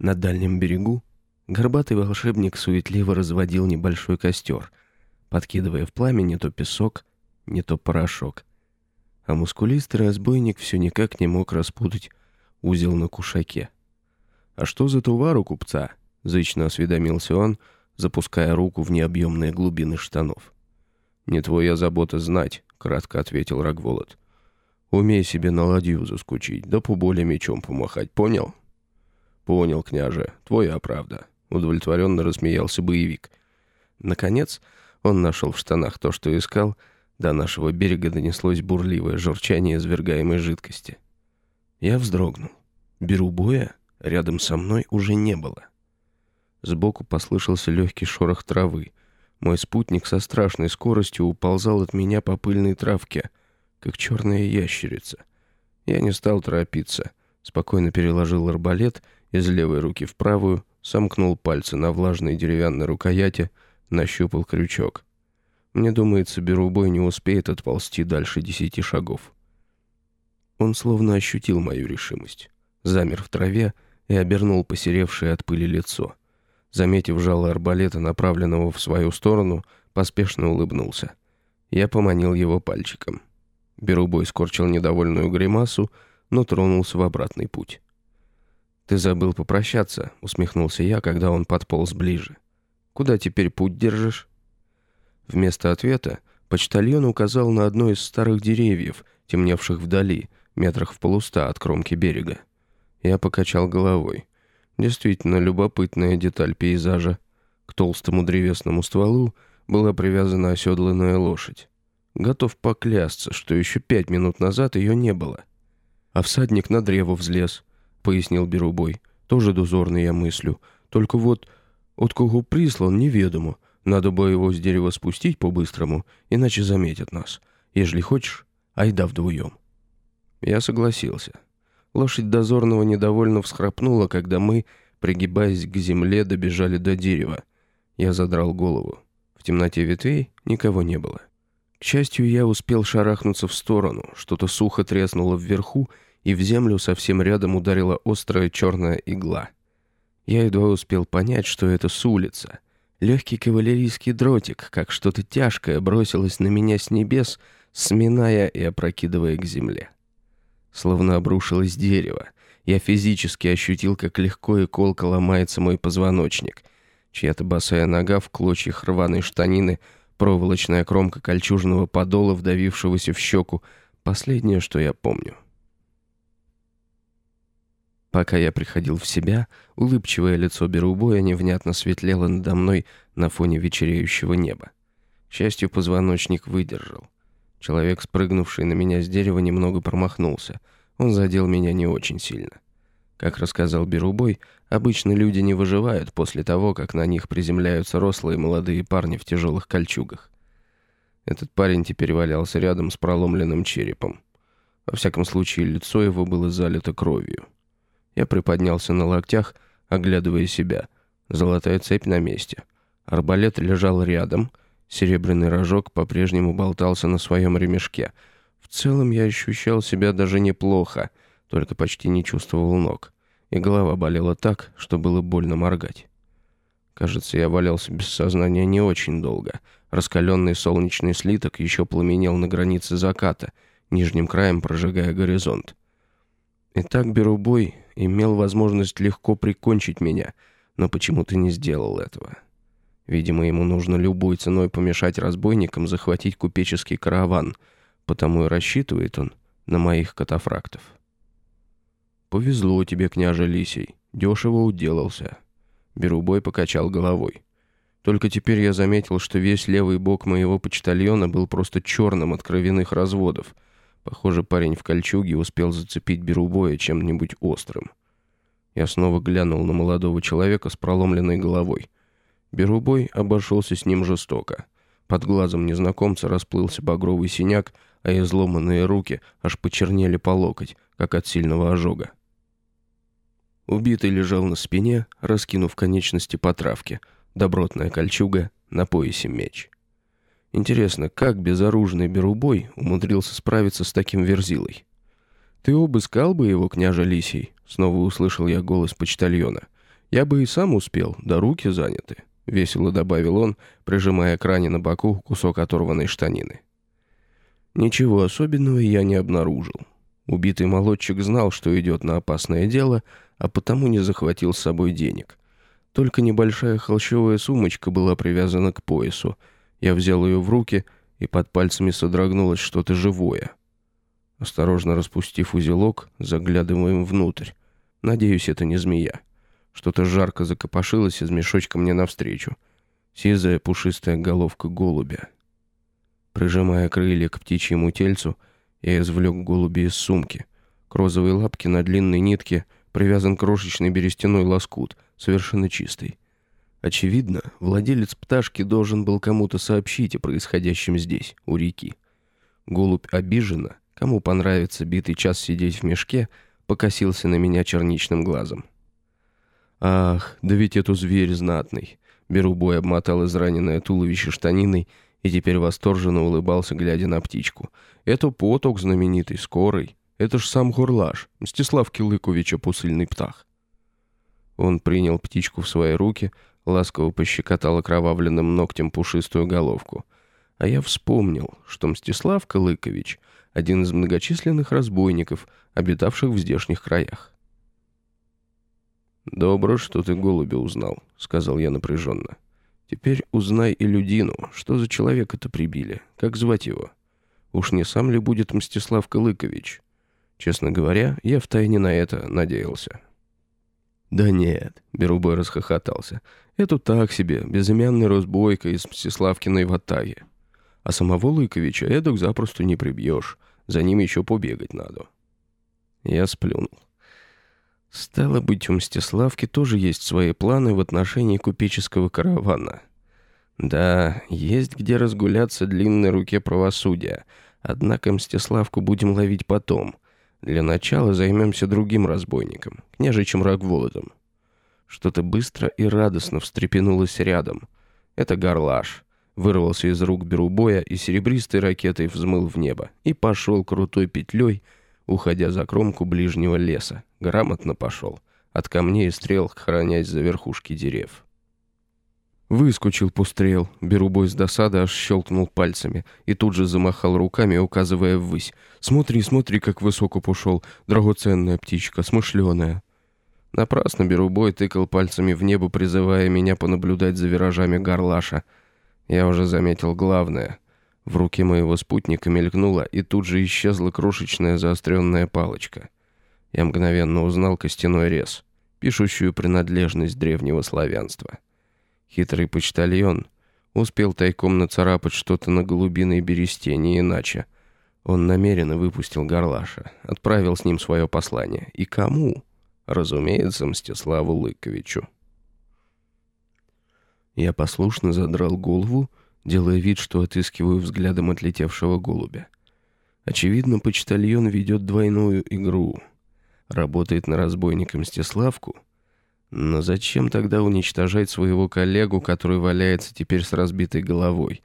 На дальнем берегу горбатый волшебник суетливо разводил небольшой костер, подкидывая в пламя не то песок, не то порошок. А мускулистый разбойник все никак не мог распутать узел на кушаке. «А что за товар у купца?» — зычно осведомился он, запуская руку в необъемные глубины штанов. «Не твоя забота знать», — кратко ответил Рогволод. «Умей себе на ладью заскучить, да поболее мечом помахать, понял?» «Понял, княже, твоя правда», — удовлетворенно рассмеялся боевик. Наконец, он нашел в штанах то, что искал, до нашего берега донеслось бурливое журчание извергаемой жидкости. Я вздрогнул. Беру боя, рядом со мной уже не было. Сбоку послышался легкий шорох травы. Мой спутник со страшной скоростью уползал от меня по пыльной травке, как черная ящерица. Я не стал торопиться. Спокойно переложил арбалет из левой руки в правую, сомкнул пальцы на влажной деревянной рукояти, нащупал крючок. Мне думается, Берубой не успеет отползти дальше десяти шагов. Он словно ощутил мою решимость. Замер в траве и обернул посеревшее от пыли лицо. Заметив жало арбалета, направленного в свою сторону, поспешно улыбнулся. Я поманил его пальчиком. Берубой скорчил недовольную гримасу, но тронулся в обратный путь. «Ты забыл попрощаться», — усмехнулся я, когда он подполз ближе. «Куда теперь путь держишь?» Вместо ответа почтальон указал на одно из старых деревьев, темневших вдали, метрах в полуста от кромки берега. Я покачал головой. Действительно любопытная деталь пейзажа. К толстому древесному стволу была привязана оседланная лошадь. Готов поклясться, что еще пять минут назад ее не было. А всадник на древо взлез, пояснил Берубой. Тоже дозорный я мыслю. Только вот от кого прислан, неведомо. Надо бы его с дерева спустить по-быстрому, иначе заметят нас. Ежели хочешь, айда вдвоем. Я согласился. Лошадь дозорного недовольно всхрапнула, когда мы, пригибаясь к земле, добежали до дерева. Я задрал голову. В темноте ветвей никого не было. К счастью, я успел шарахнуться в сторону. Что-то сухо треснуло вверху, и в землю совсем рядом ударила острая черная игла. Я едва успел понять, что это с улицы. Легкий кавалерийский дротик, как что-то тяжкое, бросилось на меня с небес, сминая и опрокидывая к земле. Словно обрушилось дерево. Я физически ощутил, как легко и колко ломается мой позвоночник. Чья-то босая нога в клочьях рваной штанины, проволочная кромка кольчужного подола, вдавившегося в щеку. Последнее, что я помню. Пока я приходил в себя, улыбчивое лицо Берубоя невнятно светлело надо мной на фоне вечереющего неба. К счастью, позвоночник выдержал. Человек, спрыгнувший на меня с дерева, немного промахнулся. Он задел меня не очень сильно. Как рассказал Берубой, обычно люди не выживают после того, как на них приземляются рослые молодые парни в тяжелых кольчугах. Этот парень теперь валялся рядом с проломленным черепом. Во всяком случае, лицо его было залито кровью. Я приподнялся на локтях, оглядывая себя. Золотая цепь на месте. Арбалет лежал рядом. Серебряный рожок по-прежнему болтался на своем ремешке. В целом я ощущал себя даже неплохо, только почти не чувствовал ног. И голова болела так, что было больно моргать. Кажется, я валялся без сознания не очень долго. Раскаленный солнечный слиток еще пламенел на границе заката, нижним краем прожигая горизонт. Итак, беру бой имел возможность легко прикончить меня, но почему-то не сделал этого. Видимо, ему нужно любой ценой помешать разбойникам захватить купеческий караван, потому и рассчитывает он на моих катафрактов. «Повезло тебе, княже Лисий, дешево уделался». Берубой покачал головой. Только теперь я заметил, что весь левый бок моего почтальона был просто черным от кровяных разводов — Похоже, парень в кольчуге успел зацепить Берубоя чем-нибудь острым. Я снова глянул на молодого человека с проломленной головой. Берубой обошелся с ним жестоко. Под глазом незнакомца расплылся багровый синяк, а изломанные руки аж почернели по локоть, как от сильного ожога. Убитый лежал на спине, раскинув конечности по травке, добротная кольчуга, на поясе меч. Интересно, как безоружный Берубой умудрился справиться с таким верзилой? «Ты обыскал бы его, княже Лисий?» Снова услышал я голос почтальона. Я бы и сам успел, да руки заняты», — весело добавил он, прижимая к ране на боку кусок оторванной штанины. Ничего особенного я не обнаружил. Убитый молодчик знал, что идет на опасное дело, а потому не захватил с собой денег. Только небольшая холщовая сумочка была привязана к поясу. Я взял ее в руки, и под пальцами содрогнулось что-то живое. Осторожно распустив узелок, заглядываем внутрь. Надеюсь, это не змея. Что-то жарко закопошилось из мешочка мне навстречу. Сизая пушистая головка голубя. Прижимая крылья к птичьему тельцу, я извлек голуби из сумки. К розовой лапке на длинной нитке привязан крошечный берестяной лоскут, совершенно чистый. Очевидно, владелец пташки должен был кому-то сообщить о происходящем здесь, у реки. Голубь обиженно, кому понравится битый час сидеть в мешке, покосился на меня черничным глазом. «Ах, да ведь эту зверь знатный!» Берубой обмотал израненное туловище штаниной и теперь восторженно улыбался, глядя на птичку. «Это поток знаменитый, скорый. Это ж сам Хурлаш, Мстислав Килыковича пусыльный птах». Он принял птичку в свои руки, ласково пощекотал окровавленным ногтем пушистую головку. А я вспомнил, что Мстислав Калыкович — один из многочисленных разбойников, обитавших в здешних краях. «Добро, что ты голубя узнал», — сказал я напряженно. «Теперь узнай и Людину, что за человека-то прибили, как звать его. Уж не сам ли будет Мстислав Калыкович? Честно говоря, я втайне на это надеялся». «Да нет», — Берубой расхохотался, — «это так себе, безымянный разбойка из Мстиславкиной ватаги. А самого Лыковича эдак запросто не прибьешь, за ним еще побегать надо». Я сплюнул. Стало быть, у Мстиславки тоже есть свои планы в отношении купеческого каравана. Да, есть где разгуляться длинной руке правосудия, однако Мстиславку будем ловить потом. Для начала займемся другим разбойником, княжичем Рогволодом. Что-то быстро и радостно встрепенулось рядом. Это горлаш. Вырвался из рук Берубоя и серебристой ракетой взмыл в небо и пошел крутой петлей, уходя за кромку ближнего леса. Грамотно пошел. От камней и стрел, хранясь за верхушки дерев. Выскочил пустрел. Берубой с досады аж щелкнул пальцами и тут же замахал руками, указывая ввысь. «Смотри, смотри, как высоко пошел. Драгоценная птичка, смышленая». Напрасно Берубой тыкал пальцами в небо, призывая меня понаблюдать за виражами горлаша. Я уже заметил главное. В руке моего спутника мелькнула и тут же исчезла крошечная заостренная палочка. Я мгновенно узнал костяной рез, пишущую принадлежность древнего славянства. Хитрый почтальон успел тайком нацарапать что-то на голубиной бересте, не иначе. Он намеренно выпустил горлаша, отправил с ним свое послание. И кому? Разумеется, Мстиславу Лыковичу. Я послушно задрал голову делая вид, что отыскиваю взглядом отлетевшего голубя. Очевидно, почтальон ведет двойную игру. Работает на разбойника Мстиславку. Но зачем тогда уничтожать своего коллегу, который валяется теперь с разбитой головой?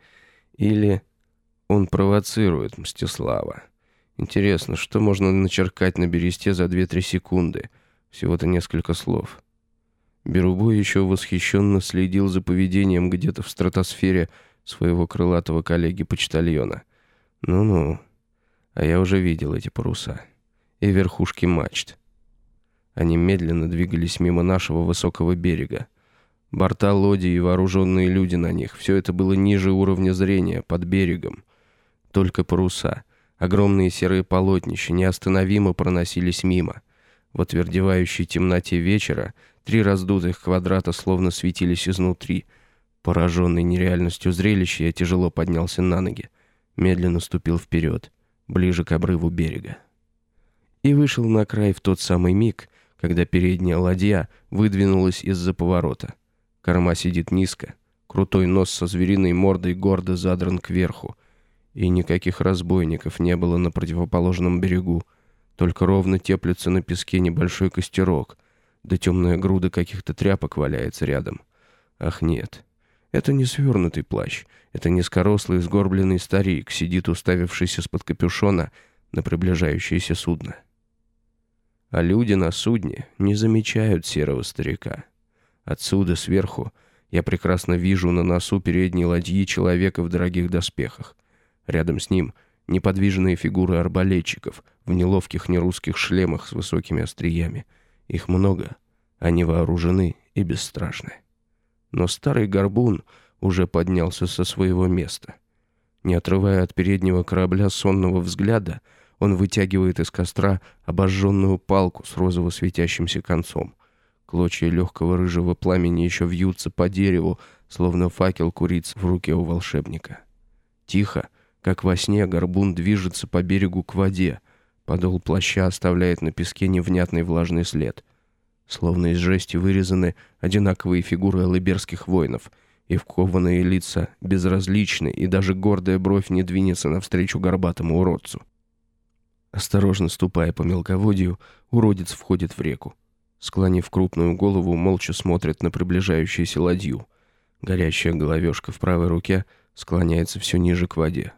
Или он провоцирует Мстислава? Интересно, что можно начеркать на бересте за 2-3 секунды? Всего-то несколько слов. Берубой еще восхищенно следил за поведением где-то в стратосфере своего крылатого коллеги-почтальона. Ну-ну, а я уже видел эти паруса. И верхушки мачт. Они медленно двигались мимо нашего высокого берега. Борта лодии и вооруженные люди на них. Все это было ниже уровня зрения, под берегом. Только паруса. Огромные серые полотнища неостановимо проносились мимо. В отвердевающей темноте вечера три раздутых квадрата словно светились изнутри — Пораженный нереальностью зрелища, я тяжело поднялся на ноги, медленно ступил вперед, ближе к обрыву берега. И вышел на край в тот самый миг, когда передняя ладья выдвинулась из-за поворота. Корма сидит низко, крутой нос со звериной мордой гордо задран кверху, и никаких разбойников не было на противоположном берегу, только ровно теплится на песке небольшой костерок, да темная груда каких-то тряпок валяется рядом. Ах нет, это не свернутый плащ. Это низкорослый, сгорбленный старик, сидит уставившийся с-под капюшона на приближающееся судно. А люди на судне не замечают серого старика. Отсюда, сверху, я прекрасно вижу на носу передней ладьи человека в дорогих доспехах. Рядом с ним неподвижные фигуры арбалетчиков в неловких нерусских шлемах с высокими остриями. Их много, они вооружены и бесстрашны. Но старый горбун уже поднялся со своего места. Не отрывая от переднего корабля сонного взгляда, он вытягивает из костра обожженную палку с розово светящимся концом. Клочья легкого рыжего пламени еще вьются по дереву, словно факел куриц в руке у волшебника. Тихо, как во сне, горбун движется по берегу к воде. Подол плаща оставляет на песке невнятный влажный след. Словно из жести вырезаны одинаковые фигуры алыберских воинов, и вкованные лица безразличны, и даже гордая бровь не двинется навстречу горбатому уродцу. Осторожно ступая по мелководью, уродец входит в реку. Склонив крупную голову, молча смотрит на приближающуюся ладью. Горящая головешка в правой руке склоняется все ниже к воде.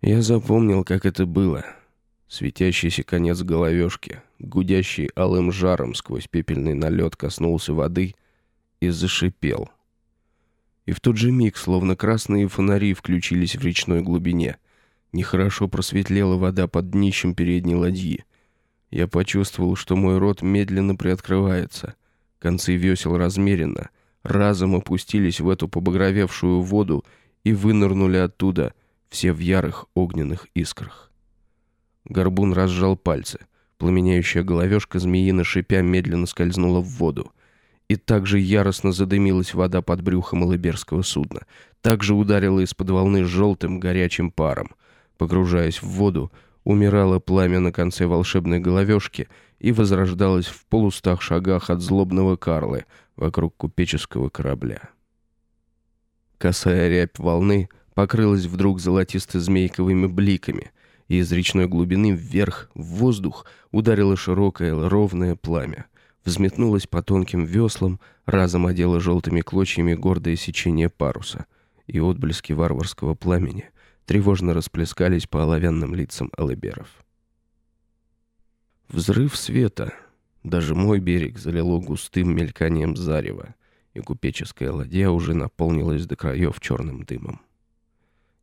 Я запомнил, как это было. Светящийся конец головешки, гудящий алым жаром сквозь пепельный налет коснулся воды и зашипел. И в тот же миг, словно красные фонари, включились в речной глубине — Нехорошо просветлела вода под днищем передней ладьи. Я почувствовал, что мой рот медленно приоткрывается. Концы весел размеренно, разом опустились в эту побагровевшую воду и вынырнули оттуда, все в ярых огненных искрах. Горбун разжал пальцы. Пламеняющая головешка змеина шипя медленно скользнула в воду. И также яростно задымилась вода под брюхом алыберского судна. Также ударила из-под волны желтым горячим паром. Погружаясь в воду, умирало пламя на конце волшебной головешки и возрождалось в полустах шагах от злобного Карлы вокруг купеческого корабля. Косая рябь волны покрылась вдруг золотисто-змейковыми бликами, и из речной глубины вверх, в воздух, ударило широкое ровное пламя. Взметнулось по тонким веслам, разом одело желтыми клочьями гордое сечение паруса, и отблески варварского пламени — тревожно расплескались по оловянным лицам алыберов. Взрыв света. Даже мой берег залило густым мельканием зарева, и купеческая ладья уже наполнилась до краев черным дымом.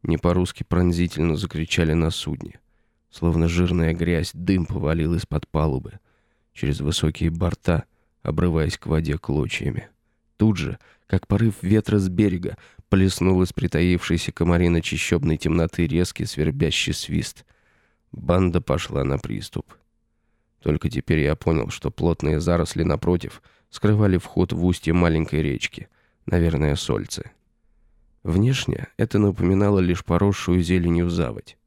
Не по-русски пронзительно закричали на судне. Словно жирная грязь, дым повалил из-под палубы, через высокие борта, обрываясь к воде клочьями. Тут же, как порыв ветра с берега, Плеснул из притаившейся комарины чищебной темноты резкий свербящий свист. Банда пошла на приступ. Только теперь я понял, что плотные заросли напротив скрывали вход в устье маленькой речки, наверное, сольцы. Внешне это напоминало лишь поросшую зеленью заводь.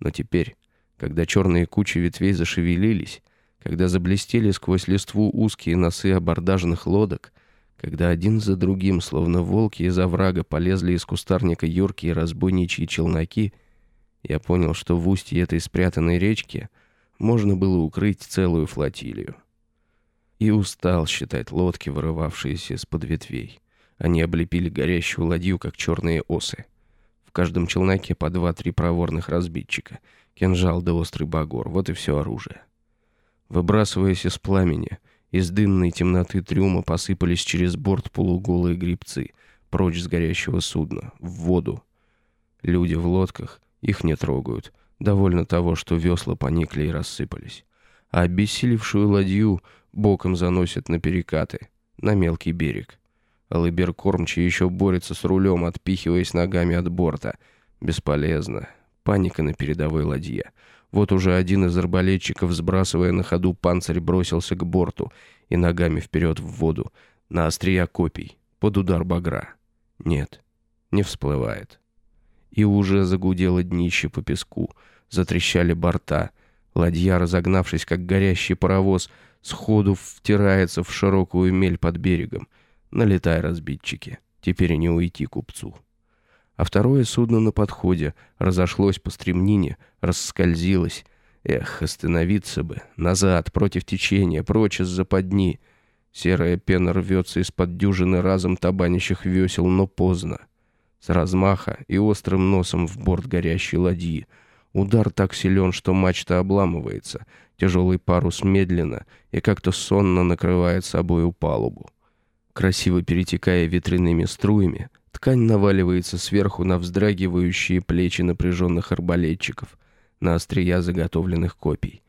Но теперь, когда черные кучи ветвей зашевелились, когда заблестели сквозь листву узкие носы абордажных лодок, когда один за другим, словно волки из оврага, полезли из кустарника юркие разбойничьи челноки, я понял, что в устье этой спрятанной речки можно было укрыть целую флотилию. И устал считать лодки, вырывавшиеся из-под ветвей. Они облепили горящую ладью, как черные осы. В каждом челноке по два-три проворных разбитчика, кинжал да острый багор, вот и все оружие. Выбрасываясь из пламени — из дымной темноты трюма посыпались через борт полуголые грибцы, прочь с горящего судна, в воду. Люди в лодках, их не трогают. Довольно того, что весла поникли и рассыпались. А обессилевшую ладью боком заносят на перекаты, на мелкий берег. Алыбер кормчий еще борется с рулем, отпихиваясь ногами от борта. Бесполезно. Паника на передовой ладье. Вот уже один из арбалетчиков, сбрасывая на ходу панцирь, бросился к борту и ногами вперед в воду, на острия копий, под удар багра. Нет, не всплывает. И уже загудело днище по песку, затрещали борта. Ладья, разогнавшись, как горящий паровоз, сходу втирается в широкую мель под берегом. Налетай, разбитчики, теперь не уйти купцу а второе судно на подходе разошлось по стремнине, расскользилось. Эх, остановиться бы. Назад, против течения, прочь из западни. Серая пена рвется из-под дюжины разом табанящих весел, но поздно. С размаха и острым носом в борт горящей ладьи. Удар так силен, что мачта обламывается. Тяжелый парус медленно и как-то сонно накрывает собою палубу. Красиво перетекая ветряными струями, ткань наваливается сверху на вздрагивающие плечи напряженных арбалетчиков, на острия заготовленных копий.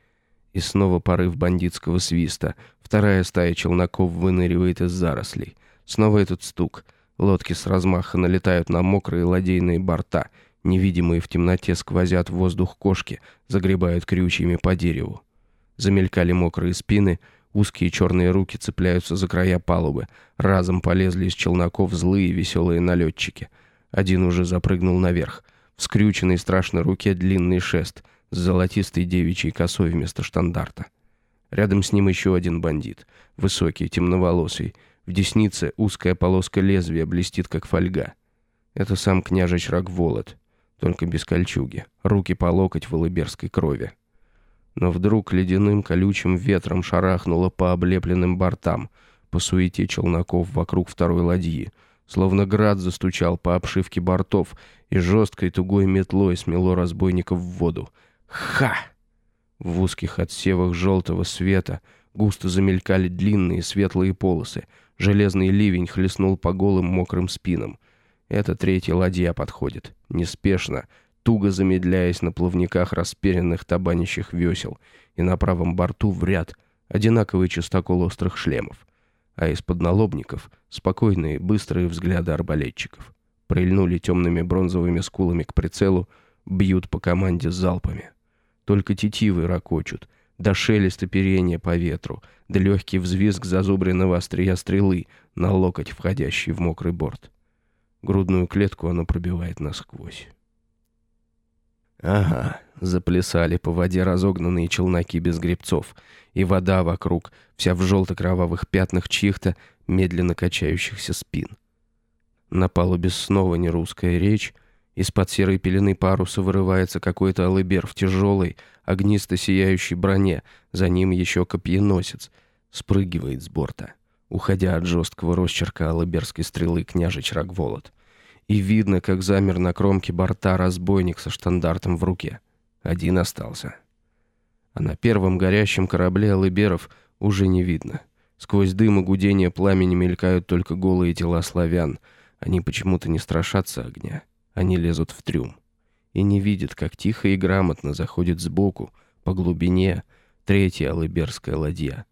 И снова порыв бандитского свиста. Вторая стая челноков выныривает из зарослей. Снова этот стук. Лодки с размаха налетают на мокрые ладейные борта. Невидимые в темноте сквозят в воздух кошки, загребают крючьями по дереву. Замелькали мокрые спины, узкие черные руки цепляются за края палубы. Разом полезли из челноков злые веселые налетчики. Один уже запрыгнул наверх. В скрюченной страшной руке длинный шест с золотистой девичьей косой вместо штандарта. Рядом с ним еще один бандит, высокий, темноволосый. В деснице узкая полоска лезвия блестит, как фольга. Это сам княжич Рогволод, только без кольчуги, руки по локоть в илыберской крови. Но вдруг ледяным колючим ветром шарахнуло по облепленным бортам, по суете челноков вокруг второй ладьи, словно град застучал по обшивке бортов и жесткой тугой метлой смело разбойников в воду. Ха! В узких отсевах желтого света густо замелькали длинные светлые полосы. Железный ливень хлестнул по голым мокрым спинам. Это третья ладья подходит. Неспешно, туго замедляясь на плавниках расперенных табанящих весел, и на правом борту в ряд одинаковый частокол острых шлемов, а из-под налобников спокойные быстрые взгляды арбалетчиков. Прильнули темными бронзовыми скулами к прицелу, бьют по команде залпами. Только тетивы ракочут, до шелеста перения по ветру, да легкий взвизг зазубренного острия стрелы на локоть, входящий в мокрый борт. Грудную клетку оно пробивает насквозь. Ага, заплясали по воде разогнанные челноки без гребцов, и вода вокруг, вся в желто-кровавых пятнах чьих-то медленно качающихся спин. На палубе снова не русская речь, из-под серой пелены паруса вырывается какой-то алыбер в тяжелой, огнисто-сияющей броне, за ним еще копьеносец, спрыгивает с борта, уходя от жесткого росчерка алыберской стрелы княжич Рогволод и видно, как замер на кромке борта разбойник со штандартом в руке. Один остался. А на первом горящем корабле алыберов уже не видно. Сквозь дым и гудение пламени мелькают только голые тела славян. Они почему-то не страшатся огня. Они лезут в трюм. И не видят, как тихо и грамотно заходит сбоку, по глубине, третья алыберская ладья.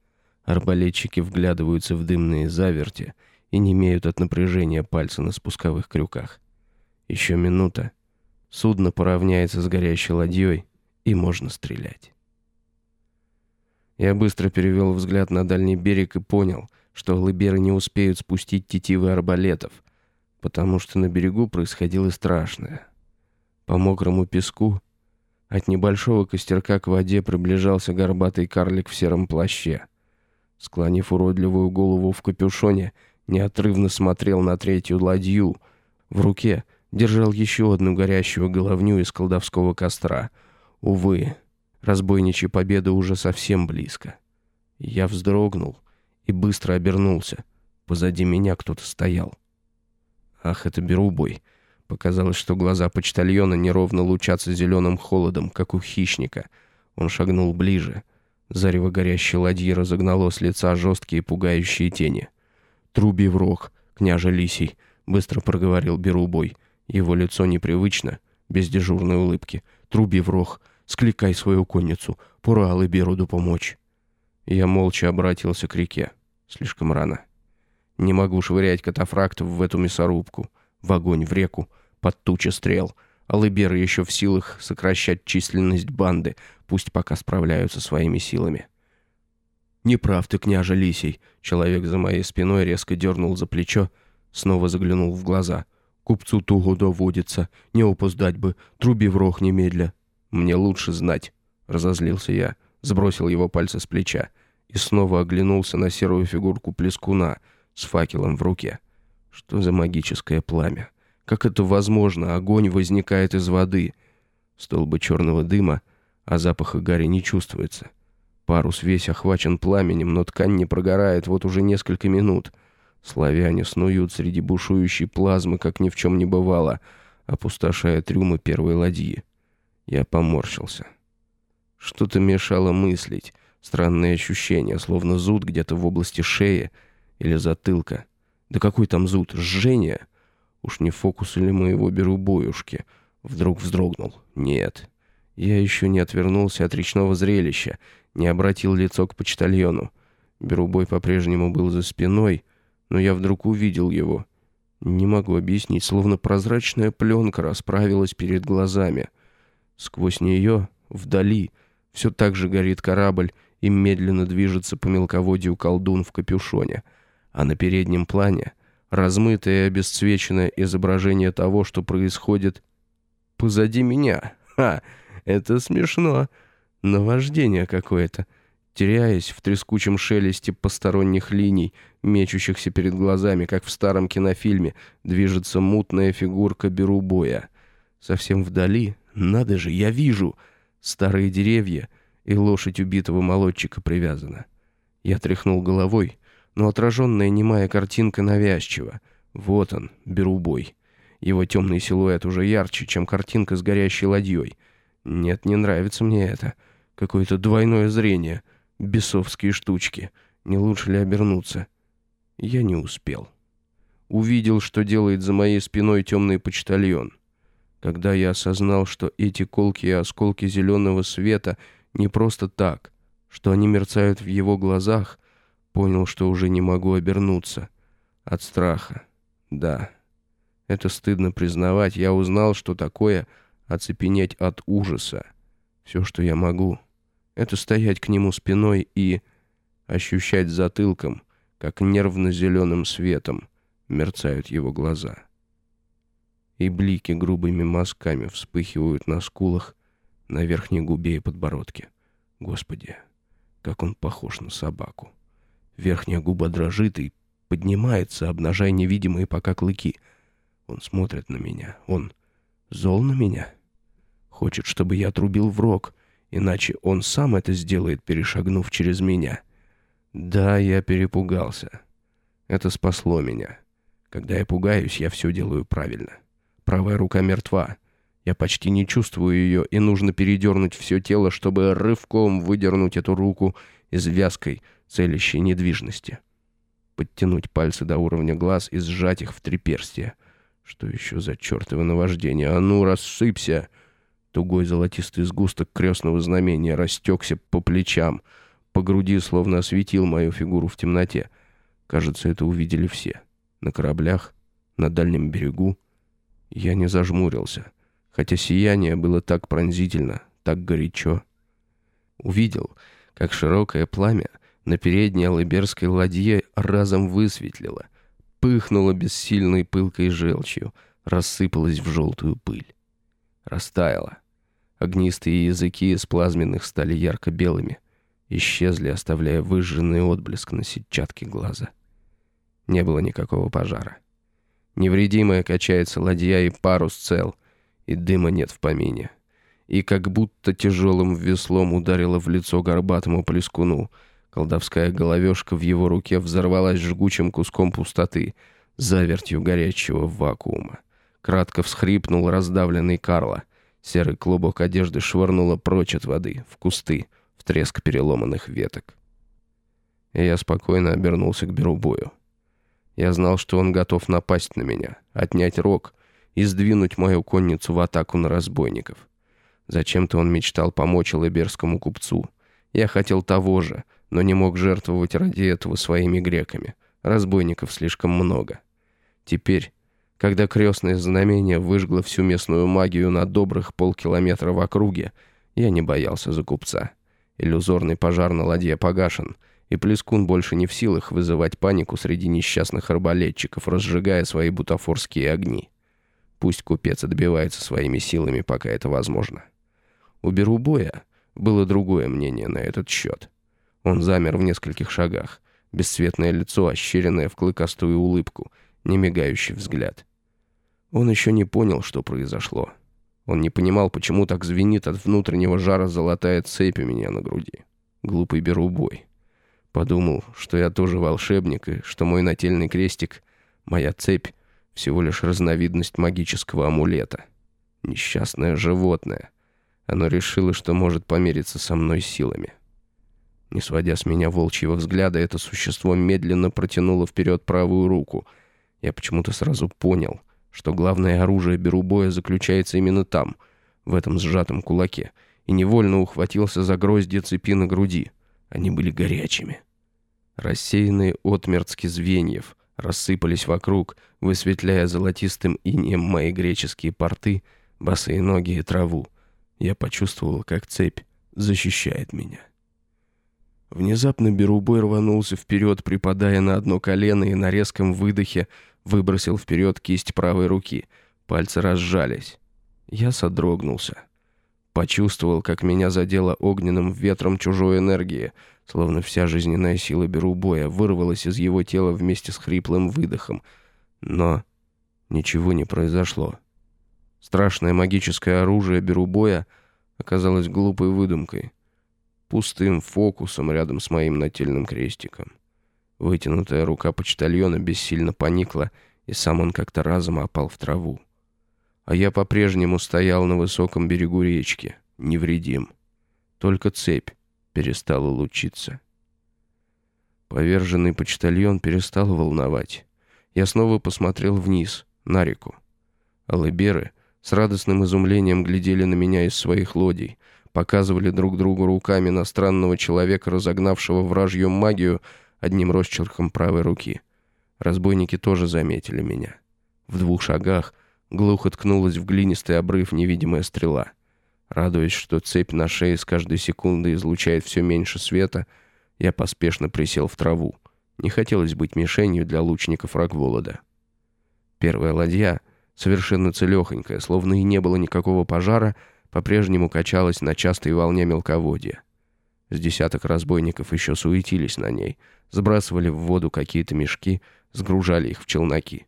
Арбалетчики вглядываются в дымные заверти — и не имеют от напряжения пальцы на спусковых крюках. Еще минута. Судно поравняется с горящей ладьей, и можно стрелять. Я быстро перевел взгляд на дальний берег и понял, что лыберы не успеют спустить тетивы арбалетов, потому что на берегу происходило страшное. По мокрому песку от небольшого костерка к воде приближался горбатый карлик в сером плаще. Склонив уродливую голову в капюшоне, неотрывно смотрел на третью ладью. В руке держал еще одну горящую головню из колдовского костра. Увы, разбойничья победа уже совсем близко. Я вздрогнул и быстро обернулся. Позади меня кто-то стоял. Ах, это Берубой. Показалось, что глаза почтальона неровно лучатся зеленым холодом, как у хищника. Он шагнул ближе. Зарево горящей ладьи разогнало с лица жесткие пугающие тени — «Труби в рог, княже Лисий», — быстро проговорил Берубой. Его лицо непривычно, без дежурной улыбки. «Труби в рог, скликай свою конницу, пора Алыберуду помочь». Я молча обратился к реке. Слишком рано. Не могу швырять катафрактов в эту мясорубку. В огонь, в реку, под тучи стрел. Алыберы еще в силах сокращать численность банды, пусть пока справляются своими силами. «Не прав ты, княже Лисий!» Человек за моей спиной резко дернул за плечо, снова заглянул в глаза. «Купцу туго доводится, не опоздать бы, труби в рог немедля». «Мне лучше знать», — разозлился я, сбросил его пальцы с плеча и снова оглянулся на серую фигурку плескуна с факелом в руке. Что за магическое пламя? Как это возможно? Огонь возникает из воды. Столбы черного дыма, а запаха гари не чувствуется. Парус весь охвачен пламенем, но ткань не прогорает вот уже несколько минут. Славяне снуют среди бушующей плазмы, как ни в чем не бывало, опустошая трюмы первой ладьи. Я поморщился. Что-то мешало мыслить. Странные ощущения, словно зуд где-то в области шеи или затылка. Да какой там зуд? Жжение? Уж не фокус или моего беру боюшки? Вдруг вздрогнул. Нет. Я еще не отвернулся от речного зрелища, не обратил лицо к почтальону. Берубой по-прежнему был за спиной, но я вдруг увидел его. Не могу объяснить, словно прозрачная пленка расправилась перед глазами. Сквозь нее, вдали, все так же горит корабль и медленно движется по мелководью колдун в капюшоне. А на переднем плане размытое и обесцвеченное изображение того, что происходит позади меня. Ха! Это смешно. Наваждение какое-то. Теряясь в трескучем шелесте посторонних линий, мечущихся перед глазами, как в старом кинофильме, движется мутная фигурка Берубоя. Совсем вдали, надо же, я вижу, старые деревья и лошадь убитого молодчика привязана. Я тряхнул головой, но отраженная немая картинка навязчива. Вот он, Берубой. Его темный силуэт уже ярче, чем картинка с горящей ладьей. Нет, не нравится мне это. Какое-то двойное зрение. Бесовские штучки. Не лучше ли обернуться? Я не успел. Увидел, что делает за моей спиной темный почтальон. Когда я осознал, что эти колки и осколки зеленого света не просто так, что они мерцают в его глазах, понял, что уже не могу обернуться. От страха. Да. Это стыдно признавать. Я узнал, что такое оцепенеть от ужаса. Все, что я могу, это стоять к нему спиной и ощущать затылком, как нервно-зеленым светом мерцают его глаза. И блики грубыми мазками вспыхивают на скулах, на верхней губе и подбородке. Господи, как он похож на собаку. Верхняя губа дрожит и поднимается, обнажая невидимые пока клыки — он смотрит на меня. Он зол на меня. Хочет, чтобы я трубил в рог, иначе он сам это сделает, перешагнув через меня. Да, я перепугался. Это спасло меня. Когда я пугаюсь, я все делаю правильно. Правая рука мертва. Я почти не чувствую ее, и нужно передернуть все тело, чтобы рывком выдернуть эту руку из вязкой, целящей недвижности. Подтянуть пальцы до уровня глаз и сжать их в три перстия. Что еще за чертово наваждение? А ну, рассыпься! Тугой золотистый сгусток крестного знамения растекся по плечам, по груди словно осветил мою фигуру в темноте. Кажется, это увидели все. На кораблях, на дальнем берегу. Я не зажмурился, хотя сияние было так пронзительно, так горячо. Увидел, как широкое пламя на передней алыберской ладье разом высветлило, вспыхнула бессильной пылкой желчью, рассыпалась в желтую пыль. Растаяла. Огнистые языки из плазменных стали ярко-белыми, исчезли, оставляя выжженный отблеск на сетчатке глаза. Не было никакого пожара. Невредимая качается ладья, и парус цел, и дыма нет в помине. И как будто тяжелым веслом ударило в лицо горбатому плескуну — Колдовская головешка в его руке взорвалась жгучим куском пустоты, завертью горячего вакуума. Кратко всхрипнул раздавленный Карла. Серый клубок одежды швырнуло прочь от воды, в кусты, в треск переломанных веток. И я спокойно обернулся к Берубою. Я знал, что он готов напасть на меня, отнять рог и сдвинуть мою конницу в атаку на разбойников. Зачем-то он мечтал помочь лыберскому купцу. Я хотел того же — но не мог жертвовать ради этого своими греками. Разбойников слишком много. Теперь, когда крестное знамение выжгло всю местную магию на добрых полкилометра в округе, я не боялся за купца. Иллюзорный пожар на ладье погашен, и Плескун больше не в силах вызывать панику среди несчастных арбалетчиков, разжигая свои бутафорские огни. Пусть купец отбивается своими силами, пока это возможно. У Берубоя было другое мнение на этот счет. Он замер в нескольких шагах. Бесцветное лицо, ощеренное в клыкастую улыбку, немигающий взгляд. Он еще не понял, что произошло. Он не понимал, почему так звенит от внутреннего жара золотая цепь у меня на груди. Глупый берубой. Подумал, что я тоже волшебник, и что мой нательный крестик, моя цепь, всего лишь разновидность магического амулета. Несчастное животное. Оно решило, что может помериться со мной силами. Не сводя с меня волчьего взгляда, это существо медленно протянуло вперед правую руку, Я почему-то сразу понял, что главное оружие Берубоя заключается именно там, в этом сжатом кулаке, и невольно ухватился за гроздья цепи на груди. Они были горячими. Рассеянные отмертки звеньев рассыпались вокруг, высветляя золотистым инеем мои греческие порты, босые ноги и траву. Я почувствовал, как цепь защищает меня. Внезапно Берубой рванулся вперед, припадая на одно колено и на резком выдохе выбросил вперед кисть правой руки. Пальцы разжались. Я содрогнулся. Почувствовал, как меня задело огненным ветром чужой энергии, словно вся жизненная сила Берубоя вырвалась из его тела вместе с хриплым выдохом. Но ничего не произошло. Страшное магическое оружие Берубоя оказалось глупой выдумкой — пустым фокусом рядом с моим нательным крестиком. Вытянутая рука почтальона бессильно поникла, и сам он как-то разом опал в траву. А я по-прежнему стоял на высоком берегу речки, невредим. Только цепь перестала лучиться. Поверженный почтальон перестал волновать. Я снова посмотрел вниз, на реку. Алыберы с радостным изумлением глядели на меня из своих лодий — показывали друг другу руками на странного человека, разогнавшего вражью магию одним росчерком правой руки. Разбойники тоже заметили меня. В двух шагах глухо ткнулась в глинистый обрыв невидимая стрела. Радуясь, что цепь на шее с каждой секундой излучает все меньше света, я поспешно присел в траву. Не хотелось быть мишенью для лучников Рогволода. Первая ладья, совершенно целехонькая, словно и не было никакого пожара, — по-прежнему качалась на частой волне мелководья. С десяток разбойников еще суетились на ней, сбрасывали в воду какие-то мешки, сгружали их в челноки.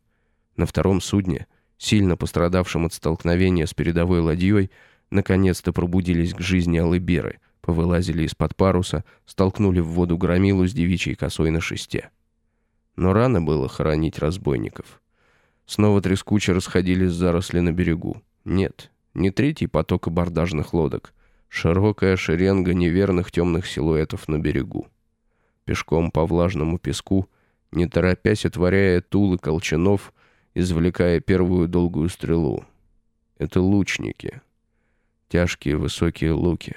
На втором судне, сильно пострадавшем от столкновения с передовой ладьей, наконец-то пробудились к жизни алыберы, повылазили из-под паруса, столкнули в воду громилу с девичьей косой на шесте. Но рано было хоронить разбойников. Снова трескуче расходились заросли на берегу. Нет, не третий поток абордажных лодок. Широкая шеренга неверных темных силуэтов на берегу. Пешком по влажному песку, не торопясь отворяя тулы колчанов, извлекая первую долгую стрелу. Это лучники. Тяжкие высокие луки.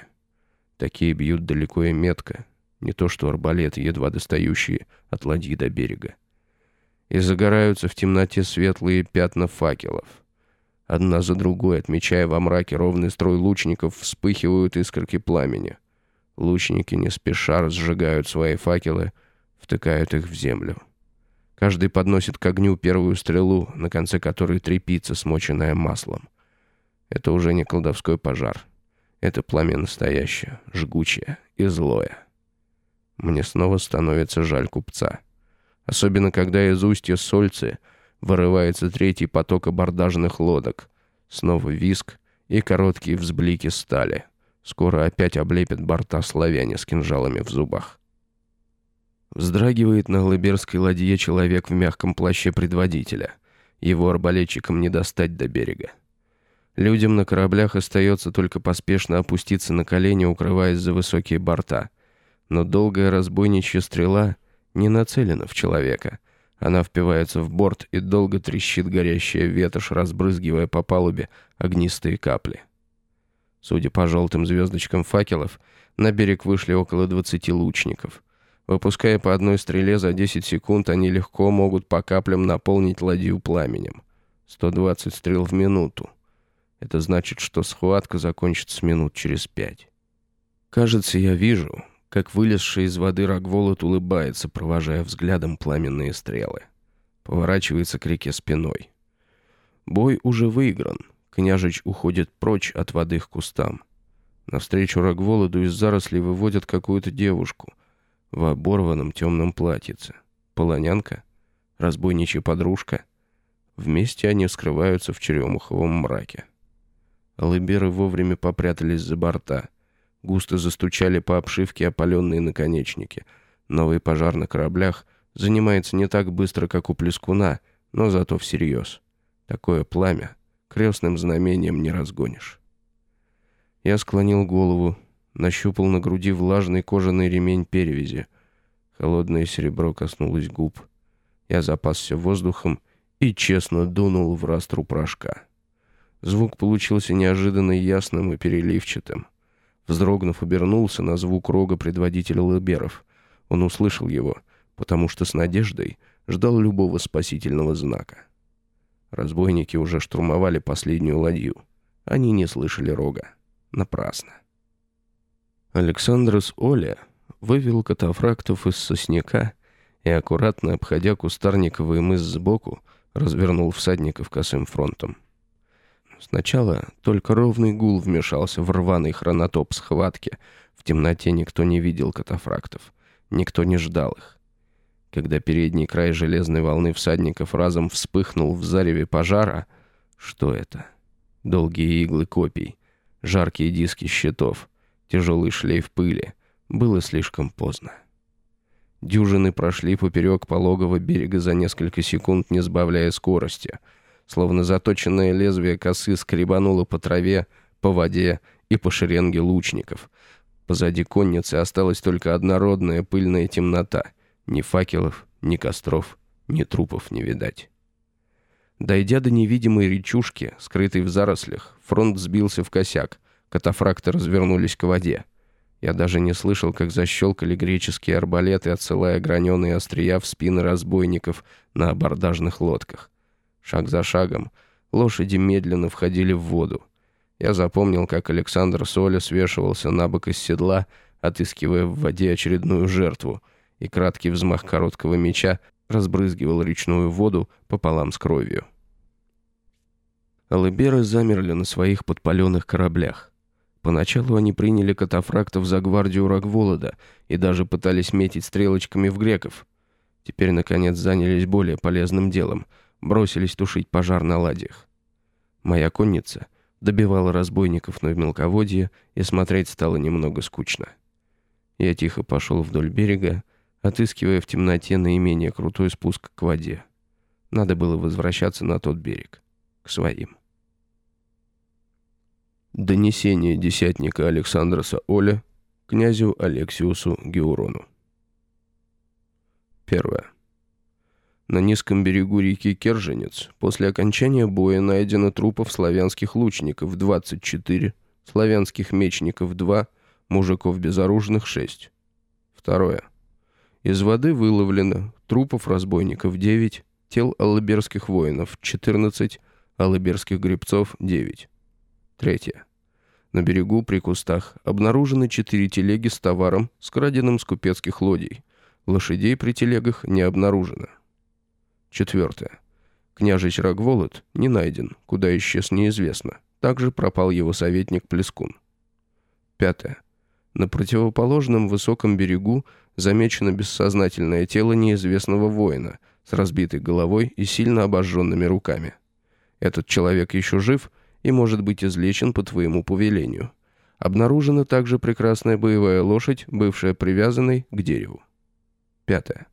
Такие бьют далеко и метко, не то что арбалеты, едва достающие от ладьи до берега. И загораются в темноте светлые пятна факелов — Одна за другой, отмечая во мраке ровный строй лучников, вспыхивают искорки пламени. Лучники не спеша разжигают свои факелы, втыкают их в землю. Каждый подносит к огню первую стрелу, на конце которой трепица, смоченная маслом. Это уже не колдовской пожар. Это пламя настоящее, жгучее и злое. Мне снова становится жаль купца. Особенно, когда из устья Сольцы — вырывается третий поток абордажных лодок. Снова виск и короткие взблики стали. Скоро опять облепят борта славяне с кинжалами в зубах. Вздрагивает на глыберской ладье человек в мягком плаще предводителя. Его арбалетчикам не достать до берега. Людям на кораблях остается только поспешно опуститься на колени, укрываясь за высокие борта. Но долгая разбойничья стрела не нацелена в человека — она впивается в борт и долго трещит горящая ветошь, разбрызгивая по палубе огнистые капли. Судя по желтым звездочкам факелов, на берег вышли около 20 лучников. Выпуская по одной стреле за 10 секунд, они легко могут по каплям наполнить ладью пламенем. 120 стрел в минуту. Это значит, что схватка закончится минут через пять. Кажется, я вижу, как вылезший из воды Рогволод улыбается, провожая взглядом пламенные стрелы. Поворачивается к реке спиной. Бой уже выигран. Княжич уходит прочь от воды к кустам. Навстречу Рогволоду из зарослей выводят какую-то девушку в оборванном темном платьице. Полонянка? Разбойничья подружка? Вместе они скрываются в черемуховом мраке. Алыберы вовремя попрятались за борта — Густо застучали по обшивке опаленные наконечники. Новый пожар на кораблях занимается не так быстро, как у Плескуна, но зато всерьез. Такое пламя крестным знамением не разгонишь. Я склонил голову, нащупал на груди влажный кожаный ремень перевязи. Холодное серебро коснулось губ. Я запасся воздухом и честно дунул в растру порошка. Звук получился неожиданно ясным и переливчатым. Вздрогнув, обернулся на звук рога предводителя лыберов. Он услышал его, потому что с надеждой ждал любого спасительного знака. Разбойники уже штурмовали последнюю ладью. Они не слышали рога. Напрасно. Александрос Оля вывел катафрактов из сосняка и, аккуратно обходя кустарниковый мыс сбоку, развернул всадников косым фронтом. Сначала только ровный гул вмешался в рваный хронотоп схватки. В темноте никто не видел катафрактов. Никто не ждал их. Когда передний край железной волны всадников разом вспыхнул в зареве пожара, что это? Долгие иглы копий, жаркие диски щитов, тяжелый шлейф пыли. Было слишком поздно. Дюжины прошли поперек пологого берега за несколько секунд, не сбавляя скорости. Словно заточенное лезвие косы скребануло по траве, по воде и по шеренге лучников. Позади конницы осталась только однородная пыльная темнота. Ни факелов, ни костров, ни трупов не видать. Дойдя до невидимой речушки, скрытой в зарослях, фронт сбился в косяк. Катафракты развернулись к воде. Я даже не слышал, как защелкали греческие арбалеты, отсылая граненые острия в спины разбойников на абордажных лодках. Шаг за шагом лошади медленно входили в воду. Я запомнил, как Александр Соля свешивался на бок из седла, отыскивая в воде очередную жертву, и краткий взмах короткого меча разбрызгивал речную воду пополам с кровью. Алыберы замерли на своих подпаленных кораблях. Поначалу они приняли катафрактов за гвардию Рогволода и даже пытались метить стрелочками в греков. Теперь, наконец, занялись более полезным делом. Бросились тушить пожар на ладьях. Моя конница добивала разбойников на мелководье, и смотреть стало немного скучно. Я тихо пошел вдоль берега, отыскивая в темноте наименее крутой спуск к воде. Надо было возвращаться на тот берег, к своим. Донесение десятника Александроса Оля князю Алексиусу Геурону. Первое. На низком берегу реки Керженец после окончания боя найдено трупов славянских лучников 24, славянских мечников 2, мужиков безоружных 6. Второе. Из воды выловлено трупов разбойников 9, тел аллаберских воинов 14, аллаберских гребцов 9. Третье. На берегу при кустах обнаружены четыре телеги с товаром, скраденным с купецких лодей. Лошадей при телегах не обнаружено. Четвертое. Княжич Рогволод не найден, куда исчез неизвестно. Также пропал его советник Плескун. Пятое. На противоположном высоком берегу замечено бессознательное тело неизвестного воина с разбитой головой и сильно обожженными руками. Этот человек еще жив и может быть излечен по твоему повелению. Обнаружена также прекрасная боевая лошадь, бывшая привязанной к дереву. Пятое.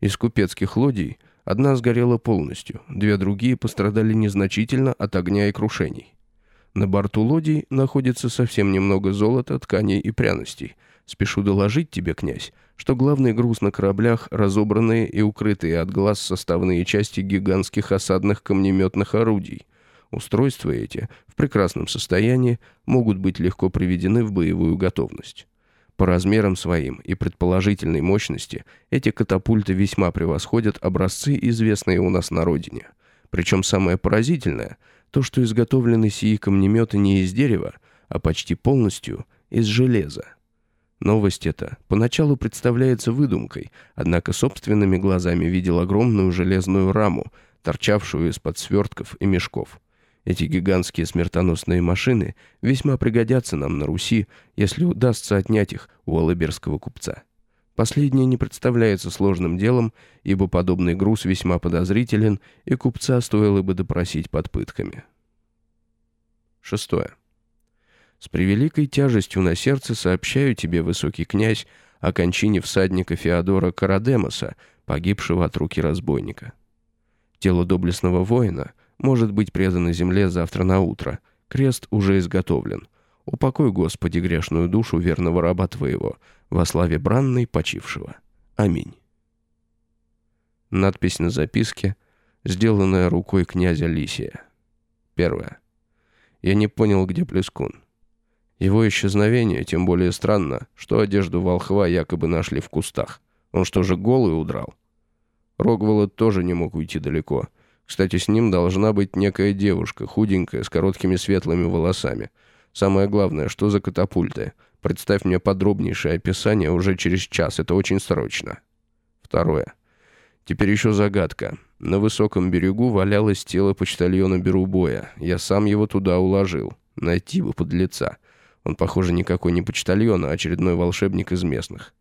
Из купецких лодий одна сгорела полностью, две другие пострадали незначительно от огня и крушений. На борту лодий находится совсем немного золота, тканей и пряностей. Спешу доложить тебе, князь, что главный груз на кораблях – разобранные и укрытые от глаз составные части гигантских осадных камнеметных орудий – Устройства эти в прекрасном состоянии могут быть легко приведены в боевую готовность. По размерам своим и предположительной мощности эти катапульты весьма превосходят образцы, известные у нас на родине. Причем самое поразительное – то, что изготовлены сии камнеметы не из дерева, а почти полностью из железа. Новость эта поначалу представляется выдумкой, однако собственными глазами видел огромную железную раму, торчавшую из-под свертков и мешков. Эти гигантские смертоносные машины весьма пригодятся нам на Руси, если удастся отнять их у алыберского купца. Последнее не представляется сложным делом, ибо подобный груз весьма подозрителен, и купца стоило бы допросить под пытками. Шестое. С превеликой тяжестью на сердце сообщаю тебе, высокий князь, о кончине всадника Феодора Карадемоса, погибшего от руки разбойника. Тело доблестного воина — может быть предано земле завтра на утро. Крест уже изготовлен. Упокой, Господи, грешную душу верного раба Твоего, во славе бранной почившего. Аминь. Надпись на записке сделанное рукой князя Лисия. Первое. Я не понял, где Плескун. Его исчезновение тем более странно, что одежду волхва якобы нашли в кустах. Он что же голый удрал? Рогволод тоже не мог уйти далеко. Кстати, с ним должна быть некая девушка, худенькая, с короткими светлыми волосами. Самое главное, что за катапульты? Представь мне подробнейшее описание уже через час, это очень срочно. Второе. Теперь еще загадка. На высоком берегу валялось тело почтальона Берубоя. Я сам его туда уложил. Найти бы подлеца. Он, похоже, никакой не почтальон, а очередной волшебник из местных.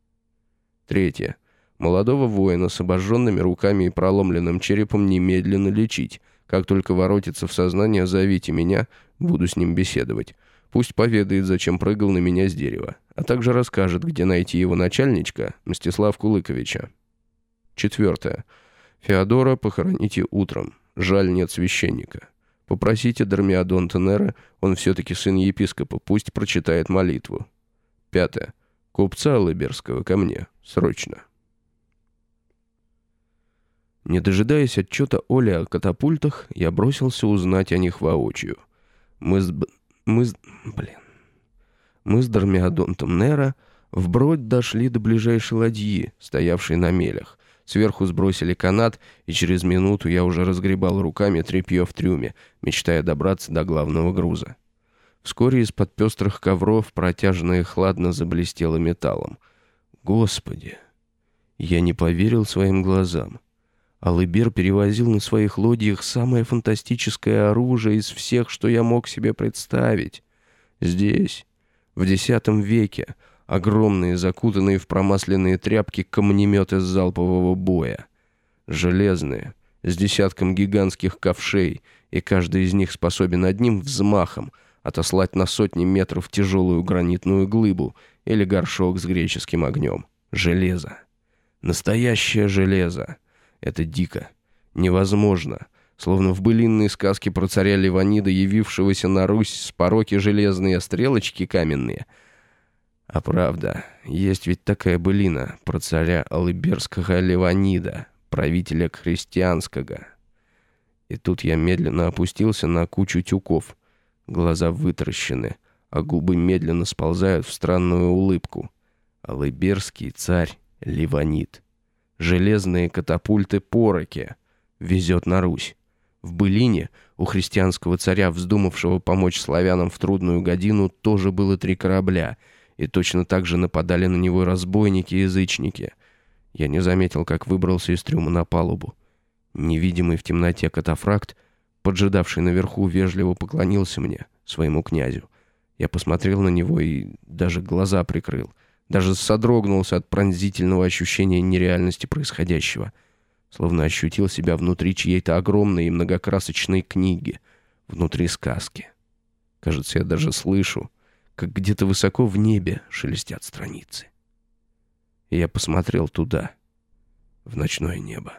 Третье. Молодого воина с обожженными руками и проломленным черепом немедленно лечить. Как только воротится в сознание, зовите меня, буду с ним беседовать. Пусть поведает, зачем прыгал на меня с дерева, а также расскажет, где найти его начальничка, Мстислав Кулыковича. Четвертое. Феодора похороните утром. Жаль, нет священника. Попросите Дормиадон Тенера, он все-таки сын епископа, пусть прочитает молитву. Пятое. Купца Алыберского ко мне. Срочно. Не дожидаясь отчета Оли о катапультах, я бросился узнать о них воочию. Мы с... Мы с... Блин. Мы с Дормиадонтом Нера вбродь дошли до ближайшей ладьи, стоявшей на мелях. Сверху сбросили канат, и через минуту я уже разгребал руками тряпье в трюме, мечтая добраться до главного груза. Вскоре из-под пестрых ковров протяжно и хладно заблестело металлом. Господи! Я не поверил своим глазам. Алыбер перевозил на своих лодьях самое фантастическое оружие из всех, что я мог себе представить. Здесь, в X веке, огромные, закутанные в промасленные тряпки камнеметы с залпового боя. Железные, с десятком гигантских ковшей, и каждый из них способен одним взмахом отослать на сотни метров тяжелую гранитную глыбу или горшок с греческим огнем. Железо. Настоящее железо. Это дико. Невозможно. Словно в былинной сказке про царя Ливанида, явившегося на Русь с пороки железные стрелочки каменные. А правда, есть ведь такая былина про царя Алыберского Ливанида, правителя христианского. И тут я медленно опустился на кучу тюков. Глаза вытаращены, а губы медленно сползают в странную улыбку. Алыберский царь Ливанид железные катапульты-пороки везет на Русь. В былине у христианского царя, вздумавшего помочь славянам в трудную годину, тоже было три корабля, и точно так же нападали на него разбойники-язычники. Я не заметил, как выбрался из трюма на палубу. Невидимый в темноте катафракт, поджидавший наверху, вежливо поклонился мне, своему князю. Я посмотрел на него и даже глаза прикрыл — даже содрогнулся от пронзительного ощущения нереальности происходящего. Словно ощутил себя внутри чьей-то огромной и многокрасочной книги, внутри сказки. Кажется, я даже слышу, как где-то высоко в небе шелестят страницы. И я посмотрел туда, в ночное небо.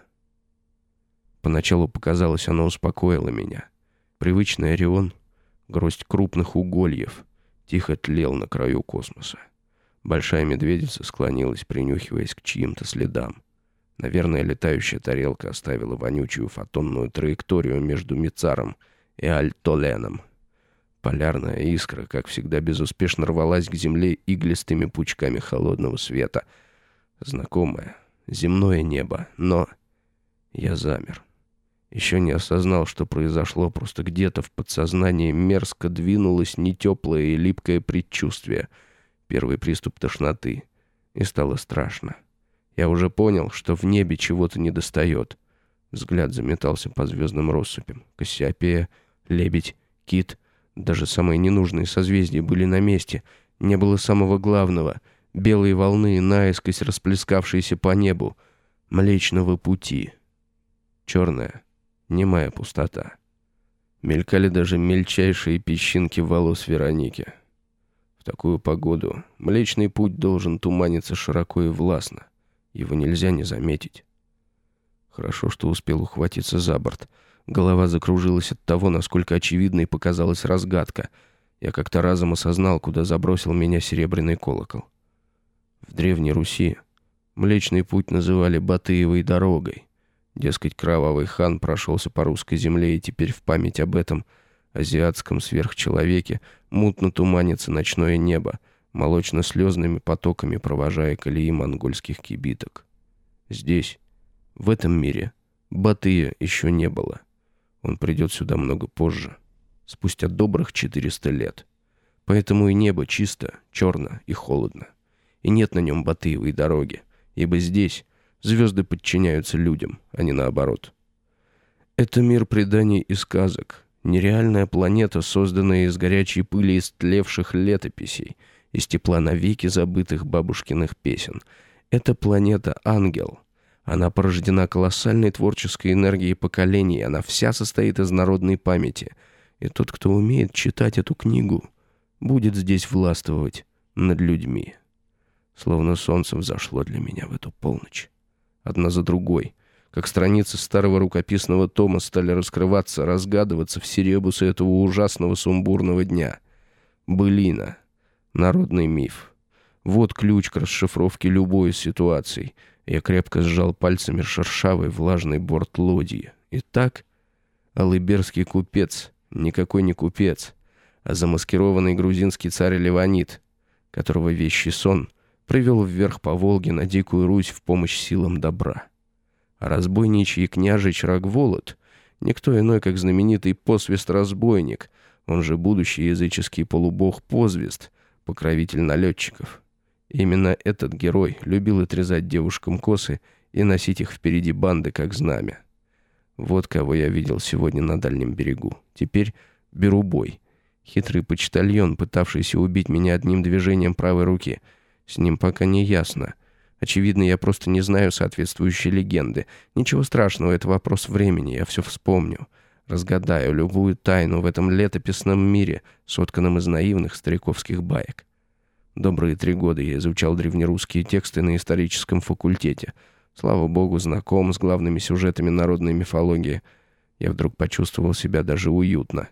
Поначалу показалось, оно успокоило меня. Привычный Орион, гроздь крупных угольев, тихо тлел на краю космоса. Большая медведица склонилась, принюхиваясь к чьим-то следам. Наверное, летающая тарелка оставила вонючую фотонную траекторию между Мицаром и Альтоленом. Полярная искра, как всегда, безуспешно рвалась к земле иглистыми пучками холодного света. Знакомое, земное небо, но... Я замер. Еще не осознал, что произошло, просто где-то в подсознании мерзко двинулось нетеплое и липкое предчувствие — первый приступ тошноты, и стало страшно. Я уже понял, что в небе чего-то недостает. Взгляд заметался по звездным россыпям. Кассиопея, лебедь, кит, даже самые ненужные созвездия были на месте. Не было самого главного — белые волны, наискось расплескавшиеся по небу, Млечного Пути. Черная, немая пустота. Мелькали даже мельчайшие песчинки волос Вероники. Такую погоду Млечный Путь должен туманиться широко и властно. Его нельзя не заметить. Хорошо, что успел ухватиться за борт. Голова закружилась от того, насколько очевидной показалась разгадка. Я как-то разом осознал, куда забросил меня серебряный колокол. В Древней Руси Млечный Путь называли Батыевой дорогой. Дескать, кровавый хан прошелся по русской земле, и теперь в память об этом азиатском сверхчеловеке мутно туманится ночное небо, молочно-слезными потоками провожая колеи монгольских кибиток. Здесь, в этом мире, Батыя еще не было. Он придет сюда много позже, спустя добрых 400 лет. Поэтому и небо чисто, черно и холодно. И нет на нем Батыевой дороги, ибо здесь звезды подчиняются людям, а не наоборот. Это мир преданий и сказок, нереальная планета, созданная из горячей пыли истлевших летописей, из тепла навеки забытых бабушкиных песен. Это планета-ангел. Она порождена колоссальной творческой энергией поколений, она вся состоит из народной памяти. И тот, кто умеет читать эту книгу, будет здесь властвовать над людьми. Словно солнце взошло для меня в эту полночь. Одна за другой, как страницы старого рукописного тома стали раскрываться, разгадываться в серебусе этого ужасного сумбурного дня. Былина. Народный миф. Вот ключ к расшифровке любой из ситуаций. Я крепко сжал пальцами шершавый влажный борт лодии. Итак, алыберский купец, никакой не купец, а замаскированный грузинский царь Леванит, которого вещий сон привел вверх по Волге на Дикую Русь в помощь силам добра. Разбойничий княжич Рогволод — никто иной, как знаменитый посвист-разбойник, он же будущий языческий полубог Позвест, покровитель налетчиков. Именно этот герой любил отрезать девушкам косы и носить их впереди банды, как знамя. Вот кого я видел сегодня на дальнем берегу. Теперь беру бой — Хитрый почтальон, пытавшийся убить меня одним движением правой руки. С ним пока не ясно. Очевидно, я просто не знаю соответствующей легенды. Ничего страшного, это вопрос времени, я все вспомню. Разгадаю любую тайну в этом летописном мире, сотканном из наивных стариковских баек. Добрые три года я изучал древнерусские тексты на историческом факультете. Слава богу, знаком с главными сюжетами народной мифологии. Я вдруг почувствовал себя даже уютно.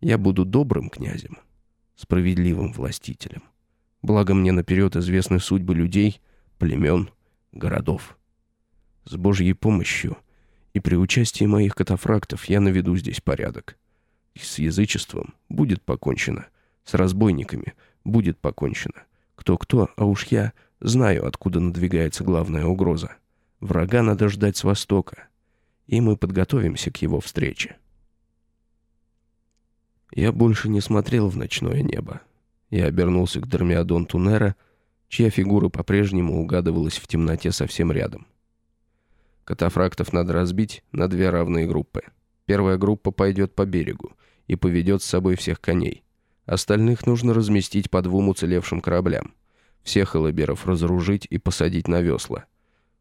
Я буду добрым князем, справедливым властителем. Благо мне наперед известны судьбы людей, племен, городов. С Божьей помощью и при участии моих катафрактов я наведу здесь порядок. И с язычеством будет покончено, с разбойниками будет покончено. Кто-кто, а уж я знаю, откуда надвигается главная угроза. Врага надо ждать с востока, и мы подготовимся к его встрече. Я больше не смотрел в ночное небо. Я обернулся к Дормиадонту Нера, чья фигура по-прежнему угадывалась в темноте совсем рядом. Катафрактов надо разбить на две равные группы. Первая группа пойдет по берегу и поведет с собой всех коней. Остальных нужно разместить по двум уцелевшим кораблям. Всех элаберов разоружить и посадить на весла.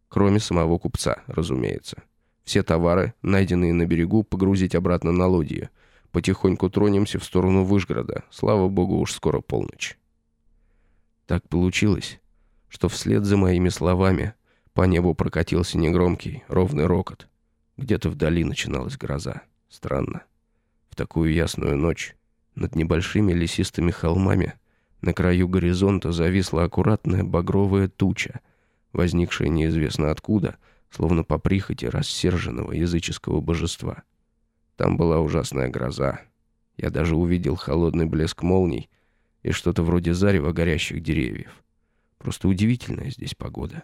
Кроме самого купца, разумеется. Все товары, найденные на берегу, погрузить обратно на лодью — Потихоньку тронемся в сторону Выжгорода. Слава богу, уж скоро полночь. Так получилось, что вслед за моими словами по небу прокатился негромкий, ровный рокот. Где-то вдали начиналась гроза. Странно. В такую ясную ночь над небольшими лесистыми холмами на краю горизонта зависла аккуратная багровая туча, возникшая неизвестно откуда, словно по прихоти рассерженного языческого божества. Там была ужасная гроза. Я даже увидел холодный блеск молний и что-то вроде зарева горящих деревьев. Просто удивительная здесь погода.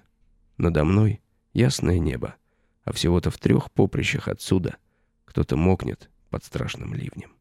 Надо мной ясное небо, а всего-то в трех поприщах отсюда кто-то мокнет под страшным ливнем.